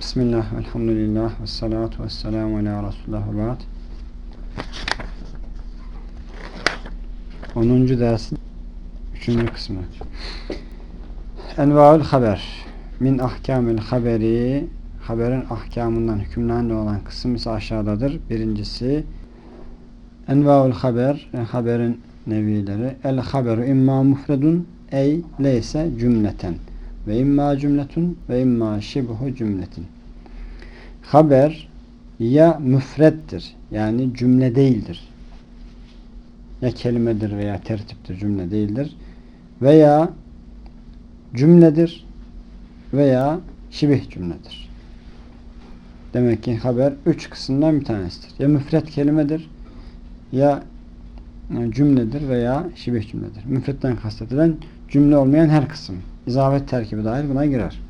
Bismillah, elhamdülillah, ve salatu ve selamu ala Resulullah ve ba'd. 10. dersin 3. kısmı. Envaül haber. Min ahkamil haberi haberin ahkamından hükümlerinde olan kısım ise aşağıdadır. Birincisi Envaül haber haberin nevileri. El haberu imma mufredun ey leyse cümleten ve imma cümletun ve imma şibhu cümletin. Haber ya müfrettir yani cümle değildir. Ya kelimedir veya tertiptir cümle değildir. Veya cümledir veya şibih cümledir. Demek ki haber üç kısımdan bir tanesidir. Ya müfret kelimedir ya cümledir veya şibih cümledir. Müfretten kastedilen cümle olmayan her kısım. İzafet terkibi dahil buna girer.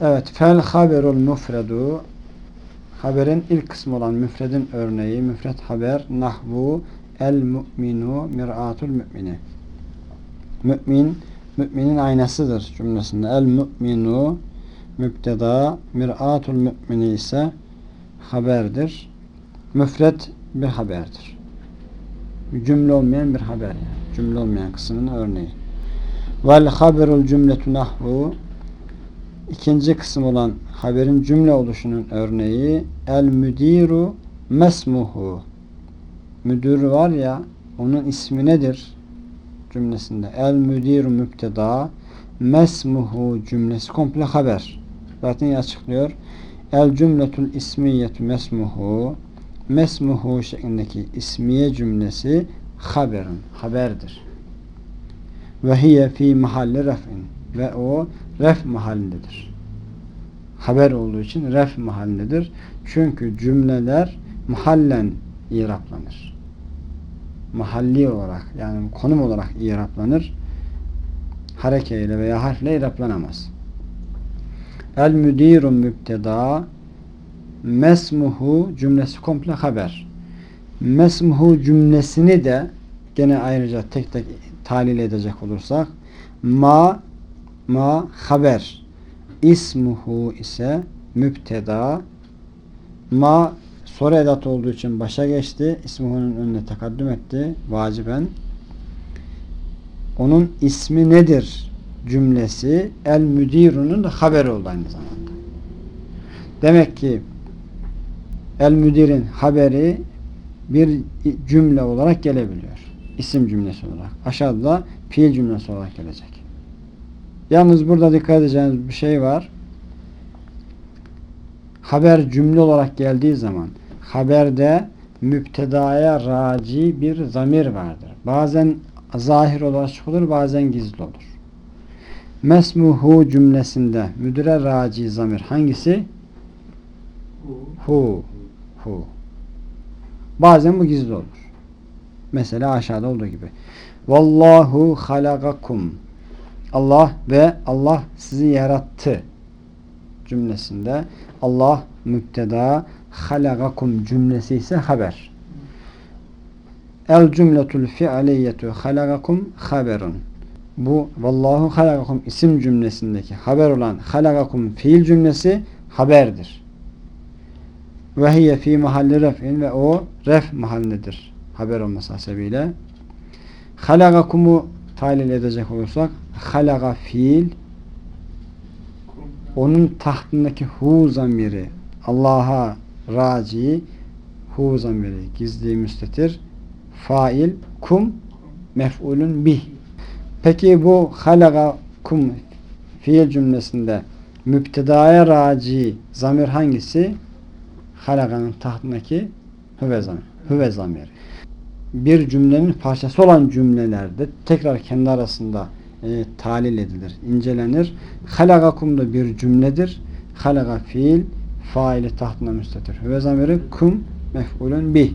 Evet. Fel haberul mufredu haberin ilk kısmı olan müfredin örneği müfred haber nahvu el mu'minu mir'atul mü'mini mü'min müminin aynasıdır cümlesinde el mu'minu mübteda mir'atul mü'mini ise haberdir. Müfred bir haberdir. Cümle olmayan bir haber yani. Cümle olmayan kısmının örneği. Vel haberul cümletu nahvu. İkinci kısım olan haberin cümle oluşunun örneği. El müdiru mesmuhu. Müdür var ya onun ismi nedir? Cümlesinde. El müdiru müpteda. Mesmuhu cümlesi komple haber. Zaten açıklıyor. El cümletul ismiyetu mesmuhu. Mesmuhu şeklindeki ismiye cümlesi haberun haberdir ve hiye fi mahalli ref'in ve o ref mahallindedir. Haber olduğu için ref mahallindedir. Çünkü cümleler mahallen iraplanır. Mahalli olarak yani konum olarak iraplanır. Harekeyle veya harfle iraplanamaz. El müdirun mübteda mesmuhu cümlesi komple haber. Mesmuhu cümlesini de gene ayrıca tek tek talil edecek olursak ma ma haber ismuhu ise müpteda ma soru edat olduğu için başa geçti. İsmuhu'nun önüne tekaddüm etti. Vaciben. Onun ismi nedir? Cümlesi el müdirunun da haberi oldu aynı zamanda. Demek ki el müdirin haberi bir cümle olarak gelebiliyor. İsim cümlesi olarak. Aşağıda fiil cümlesi olarak gelecek. Yalnız burada dikkat edeceğiniz bir şey var. Haber cümle olarak geldiği zaman haberde müptedaya raci bir zamir vardır. Bazen zahir olarak çıkılır, bazen gizli olur. Mesmuhu cümlesinde müdüre raci zamir hangisi? Hu. Hu. Bazen bu gizli olur. Mesela aşağıda olduğu gibi. Vallahu halagakum Allah ve Allah sizi yarattı cümlesinde Allah müpteda halagakum cümlesi ise haber. El cümletul fi'aliyetu halagakum haberun. Bu vallahu halagakum isim cümlesindeki haber olan halagakum fiil cümlesi haberdir. Ve hiye fi mahalli ref'in ve o ref mahallindedir. Haber olması hasebiyle. Halagakumu talil edecek olursak halaga fiil onun tahtındaki hu zamiri Allah'a raci hu zamiri gizli müstetir fail kum mef'ulun bih peki bu halaga kum fiil cümlesinde müptedaya raci zamir hangisi? Halaganın tahtındaki hüve zamir. Hüve zamiri bir cümlenin parçası olan cümlelerde tekrar kendi arasında e, talil edilir, incelenir. Halagakum da bir cümledir. Halaga fiil, faili tahtına müstetir. Ve zamiri kum mef'ulun bih.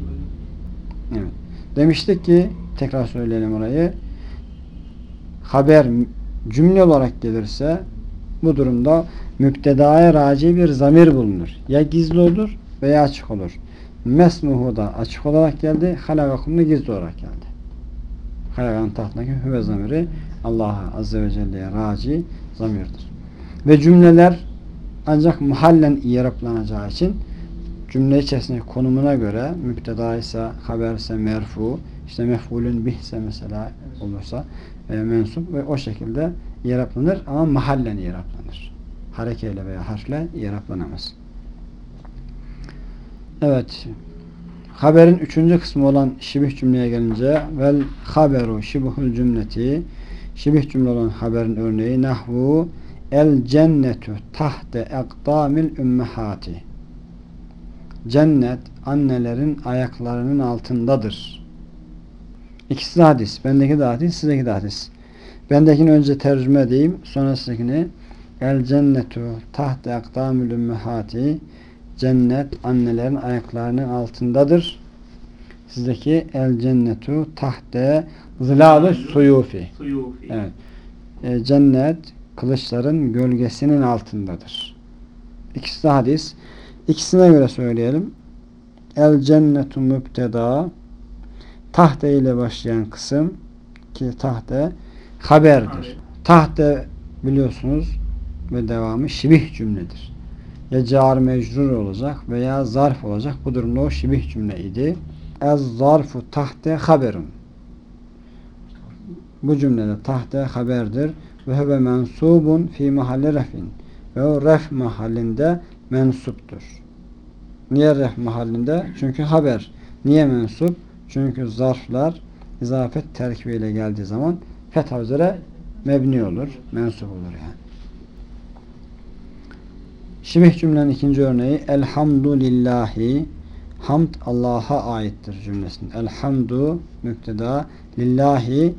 Evet. Demiştik ki tekrar söyleyelim orayı. Haber cümle olarak gelirse bu durumda müptedaya raci bir zamir bulunur. Ya gizli olur veya açık olur. Mesmuhu da açık olarak geldi. Halagakum da gizli olarak geldi. Halaganın tahtındaki hüve zamiri Allah'a Azze ve Celle'ye raci zamirdir. Ve cümleler ancak mahallen iraplanacağı için cümle içerisindeki konumuna göre müpteda ise, haber ise merfu, işte mef'ulün bih ise mesela olursa e, mensup ve o şekilde iraplanır ama mahallen iraplanır. Harekeyle veya harfle iraplanamaz. Evet. Haberin üçüncü kısmı olan şibih cümleye gelince vel haberu şibuhul cümleti şibih cümle olan haberin örneği nahvu el cennetu tahte ekdamil ümmehati cennet annelerin ayaklarının altındadır. İkisi de hadis. Bendeki de hadis, sizdeki de hadis. Bendekini önce tercüme edeyim. Sonrasındakini el cennetu tahte ekdamil ümmehati cennet annelerin ayaklarının altındadır. Sizdeki el cennetu tahte zilalı suyufi. Suyufi. Evet. E, cennet kılıçların gölgesinin altındadır. İkisi de hadis. İkisine göre söyleyelim. El cennetu mübteda tahte ile başlayan kısım ki tahte haberdir. Tahte biliyorsunuz ve devamı şibih cümledir. Ya car mecrur olacak veya zarf olacak. Bu durumda o şibih cümle idi. Ez zarfu tahte haberun. Bu cümlede tahte haberdir. Ve hebe mensubun fi mahalli refin. Ve o ref mahallinde mensuptur. Niye ref mahallinde? Çünkü haber. Niye mensup? Çünkü zarflar izafet terkibiyle geldiği zaman fetha üzere mebni olur. Mensup olur yani. Şibih cümlenin ikinci örneği Elhamdülillahi Hamd Allah'a aittir cümlesinin. Elhamdu müpteda lillahi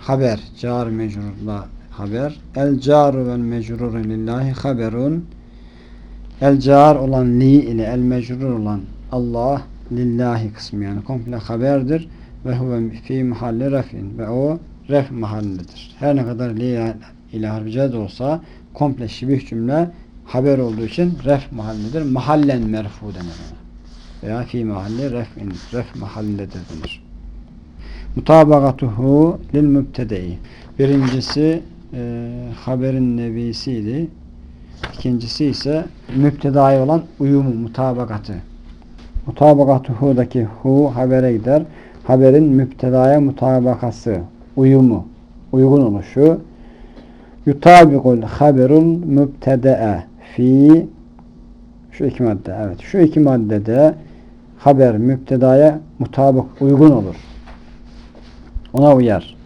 haber. Car mecrurla haber. El caru vel mecruru lillahi haberun. El car olan li ile el mecrur olan Allah lillahi kısmı yani komple haberdir ve huve fi mahalli refin ve o ref mahallidir. Her ne kadar li ile de olsa komple şibih cümle haber olduğu için ref mahallidir. Mahallen merfu denir. Veya fi mahalli ref'in ref mahallidir denir. Mutabakatuhu lil mübtedeyi. Birincisi e, haberin nebisiydi. İkincisi ise müptedaya olan uyumu, mutabakatı. Mutabakatuhu'daki hu habere gider. Haberin müptedaya mutabakası, uyumu, uygun oluşu. Yutabikul haberul mübtede'e fi şu iki madde, evet. Şu iki maddede haber müptedaya mutabık, uygun olur. Ona uyar.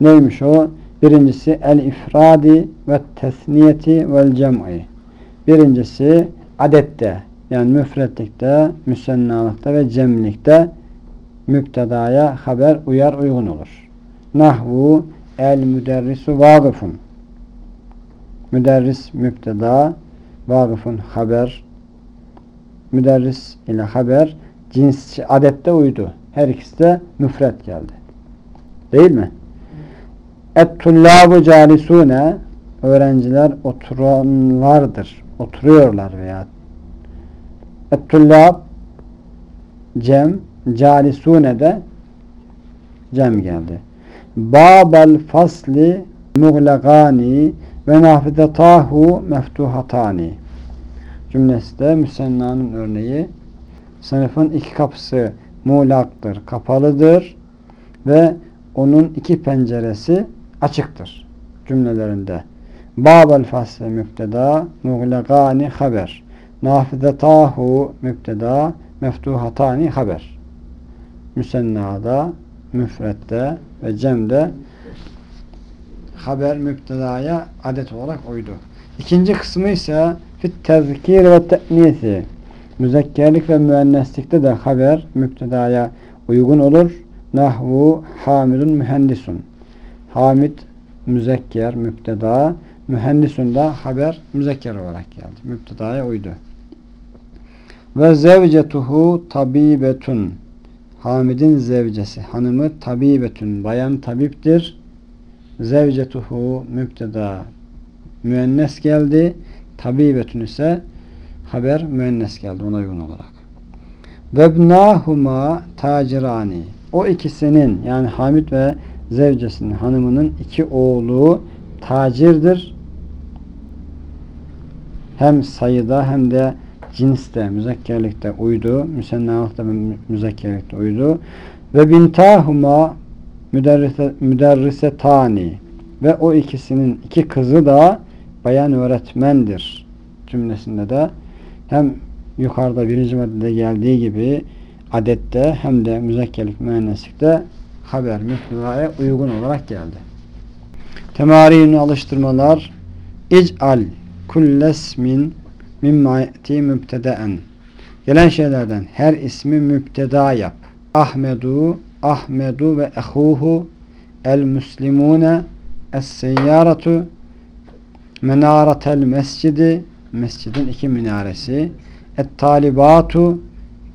Neymiş o? Birincisi el ifradi ve tesniyeti vel cem'i. Birincisi adette yani müfretlikte, müsennalıkta ve cemlikte müptedaya haber uyar uygun olur. Nahvu el müderrisu vagıfun. Müderris müpteda, vagıfun haber. Müderris ile haber cins adette uydu. Her ikisi de müfret geldi. Değil mi? Et-tullabu calisune öğrenciler oturanlardır. Oturuyorlar veya Et-tullab cem calisune de cem geldi. Babel fasli muğlagani ve nafidetahu meftuhatani. Cümlesi de müsennanın örneği. Sınıfın iki kapısı muğlaktır, kapalıdır ve onun iki penceresi açıktır cümlelerinde. Babel fasli müpteda muğlagani haber. Nafidetahu müpteda meftuhatani haber. Müsennada müfrette ve cemde haber müptedaya adet olarak uydu. İkinci kısmı ise fit tezkir ve te'nisi müzekkerlik ve müenneslikte de haber müptedaya uygun olur. Nahvu hamidun mühendisun hamid müzekker müpteda mühendisun da haber müzekker olarak geldi. Müptedaya uydu. Ve zevcetuhu tabibetun Hamid'in zevcesi, hanımı tabibetun, bayan tabiptir. Zevcetuhu müpteda müennes geldi. Tabibetun ise haber müennes geldi ona uygun olarak. Vebnahuma tacirani. O ikisinin yani Hamid ve zevcesinin hanımının iki oğlu tacirdir. hem sayıda hem de cinste, müzekkerlikte uydu. Müsennalıkta müzekkerlikte uydu. Ve bintahuma müderrise, müderrisetani ve o ikisinin iki kızı da bayan öğretmendir cümlesinde de hem yukarıda birinci maddede geldiği gibi adette hem de müzekkerlik müenneslikte haber müftülaya uygun olarak geldi. Temarini alıştırmalar İc'al kullesmin mimma ye'ti mübtedeen Gelen şeylerden her ismi mübteda yap. Ahmedu, Ahmedu ve ehuhu el müslimune es seyyaratu menaratel mescidi mescidin iki minaresi. Et talibatu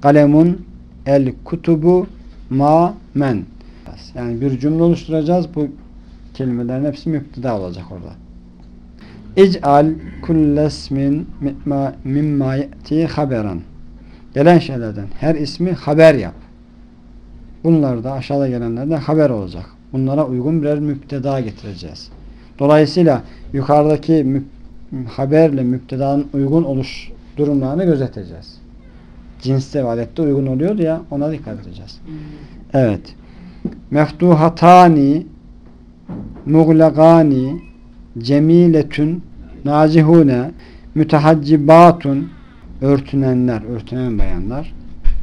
kalemun el kutubu ma men. Yani bir cümle oluşturacağız. Bu kelimelerin hepsi müpteda olacak orada. İc'al kullesmin mimma ye'ti haberan. Gelen şeylerden her ismi haber yap bunlar da aşağıda gelenlerden haber olacak bunlara uygun birer müpteda getireceğiz dolayısıyla yukarıdaki müpteda haberle müptedanın uygun oluş durumlarını gözeteceğiz. Cinste ve adette uygun oluyor ya ona dikkat edeceğiz. Evet. Meftuhatani muglagani cemiletün nacihune mütehaccibatun örtünenler, örtünen bayanlar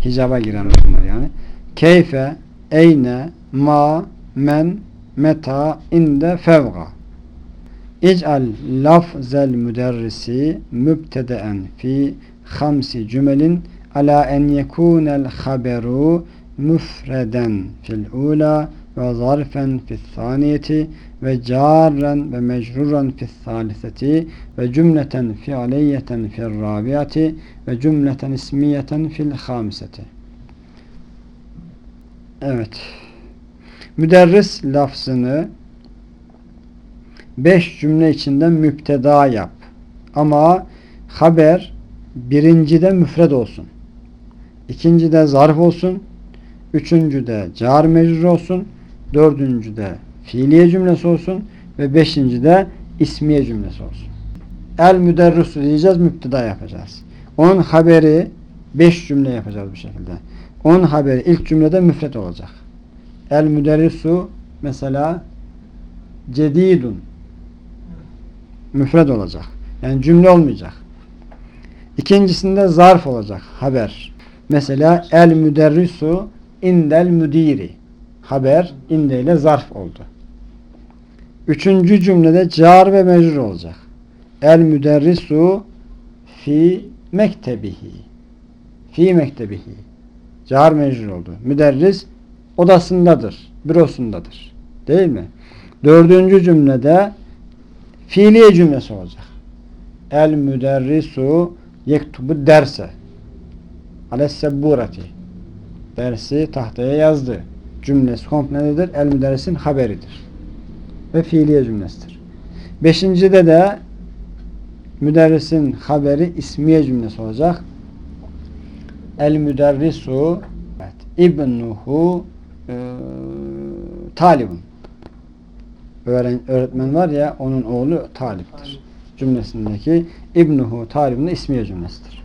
hicaba giren bayanlar yani. Keyfe, eyne, ma, men, meta, inde, fevga İc'al lafzel müderrisi mübtedeen fi hamsi cümelin ala en yekunel haberu müfreden fil ula ve zarfen fil saniyeti ve carren ve mecruren fil saliseti ve cümleten fiiliyeten fil rabiati ve cümleten ismiyeten fil hamiseti. Evet. Müderris lafzını beş cümle içinden müpteda yap. Ama haber birincide müfred olsun. ikincide zarf olsun. Üçüncüde car mecrur olsun. Dördüncüde fiiliye cümlesi olsun. Ve beşincide ismiye cümlesi olsun. El müderrisu diyeceğiz, müpteda yapacağız. Onun haberi beş cümle yapacağız bu şekilde. Onun haberi ilk cümlede müfret olacak. El müderrisu mesela cedidun müfred olacak. Yani cümle olmayacak. İkincisinde zarf olacak. Haber. Mesela el müderrisu indel müdiri. Haber inde ile zarf oldu. Üçüncü cümlede car ve mecrur olacak. El müderrisu fi mektebihi. Fi mektebihi. Car mecrur oldu. Müderris odasındadır. Bürosundadır. Değil mi? Dördüncü cümlede fiiliye cümlesi olacak. El müderrisu yektubu derse alessebburati dersi tahtaya yazdı. Cümlesi komple El müderrisin haberidir. Ve fiiliye cümlesidir. Beşincide de müderrisin haberi ismiye cümlesi olacak. El müderrisu evet, ibnuhu e, talibun öğren, öğretmen var ya onun oğlu taliptir. Cümlesindeki İbnuhu talibinin ismiye cümlesidir.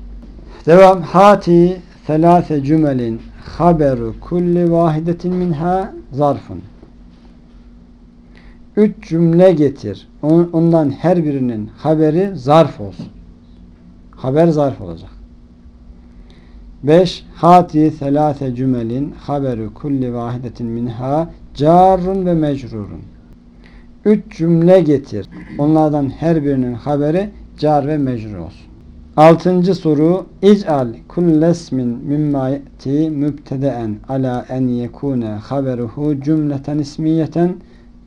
Devam. Hati selase cümelin haberu kulli vahidetin minha zarfun. Üç cümle getir. Ondan her birinin haberi zarf olsun. Haber zarf olacak. Beş. Hati selase cümelin haberu kulli vahidetin minha carun ve mecrurun üç cümle getir. Onlardan her birinin haberi car ve mecrur olsun. Altıncı soru İc'al kullesmin mimma ye'ti mübtedeen ala en yekune haberuhu cümleten ismiyeten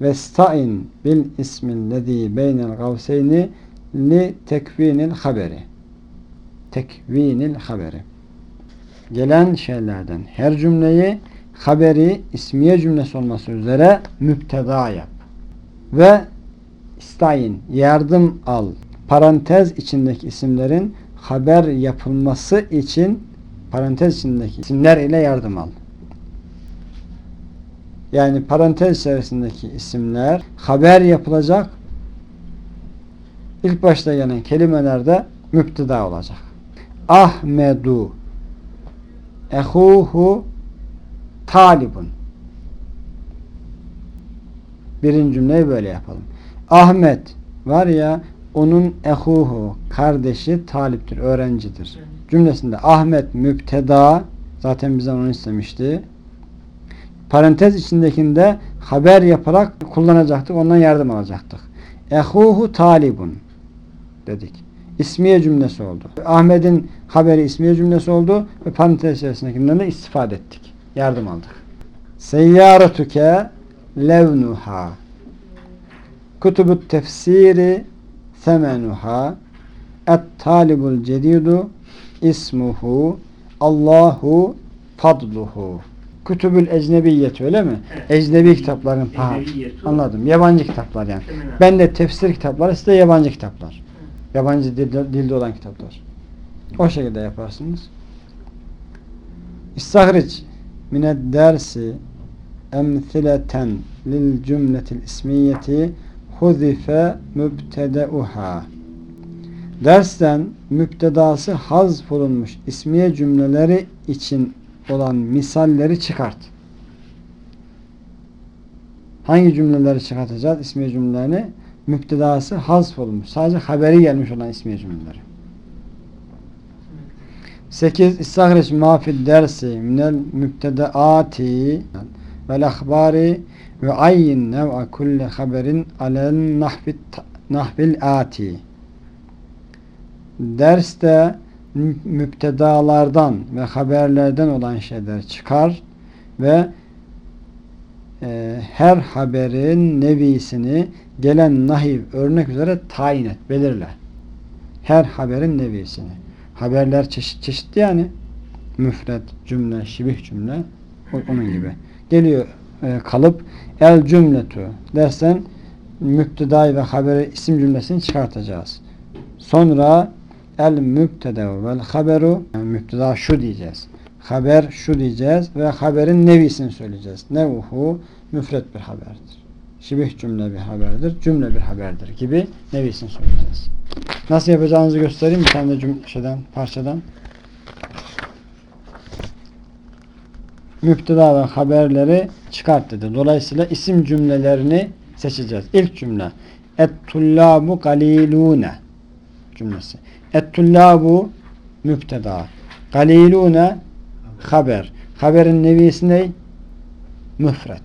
ve sta'in bil ismillezî beynel gavseyni li tekvinil haberi. Tekvinil haberi. Gelen şeylerden. Her cümleyi haberi ismiye cümlesi olması üzere müpteda yap. Ve istayin yardım al. Parantez içindeki isimlerin haber yapılması için parantez içindeki isimler ile yardım al. Yani parantez içerisindeki isimler haber yapılacak. İlk başta gelen kelimelerde müpteda olacak. Ahmedu ehuhu talibun. Birinci cümleyi böyle yapalım. Ahmet var ya onun ehuhu kardeşi taliptir, öğrencidir. Cümlesinde Ahmet müpteda zaten bizden onu istemişti. Parantez içindekinde haber yaparak kullanacaktık. Ondan yardım alacaktık. Ehuhu talibun dedik. İsmiye cümlesi oldu. Ahmet'in haberi ismiye cümlesi oldu ve parantez içerisindekinden de istifade ettik. Yardım aldık. Seyyaratuke levnuha Kutubut tefsiri semenuha et talibul cedidu ismuhu Allahu fadluhu Kütübül ecnebiyet öyle mi? Ecnebi kitapların pahalı. Anladım. Yabancı kitaplar yani. Ben de tefsir kitapları size yabancı kitaplar. Yabancı dilde, dilde olan kitaplar. O şekilde yaparsınız. İstahric mined dersi emthileten lil cümletil ismiyeti huzife mübtedeuha Dersten müptedası hazf olunmuş ismiye cümleleri için olan misalleri çıkart. Hangi cümleleri çıkartacağız? İsmiye cümlelerini müptedası hazf olunmuş. Sadece haberi gelmiş olan ismiye cümleleri. 8. İstahriç ma fid dersi minel mübtedaati vel ahbari ve ayyin nev'a kulli haberin alen nahvit nahbil ati. Derste mü- müptedalardan ve haberlerden olan şeyler çıkar ve e, her haberin nevisini gelen nahiv örnek üzere tayin et, belirle. Her haberin nevisini. Haberler çeşit çeşitli yani. Müfret, cümle, şibih cümle onun gibi. Geliyor e, kalıp el cümletu dersen müptedayı ve haberi isim cümlesini çıkartacağız. Sonra el mübteda vel haberu yani müpteda şu diyeceğiz. Haber şu diyeceğiz ve haberin nevisini söyleyeceğiz. Nevuhu müfret bir haberdir. Şibih cümle bir haberdir. Cümle bir haberdir gibi nevisini söyleyeceğiz. Nasıl yapacağınızı göstereyim bir tane de cüm- şeyden, parçadan. Müpteda ve haberleri çıkart dedi. Dolayısıyla isim cümlelerini seçeceğiz. İlk cümle Et-tullabu galilune cümlesi. Et-tullabu müpteda. Galilune haber. Haberin nevisi ne? Müfret.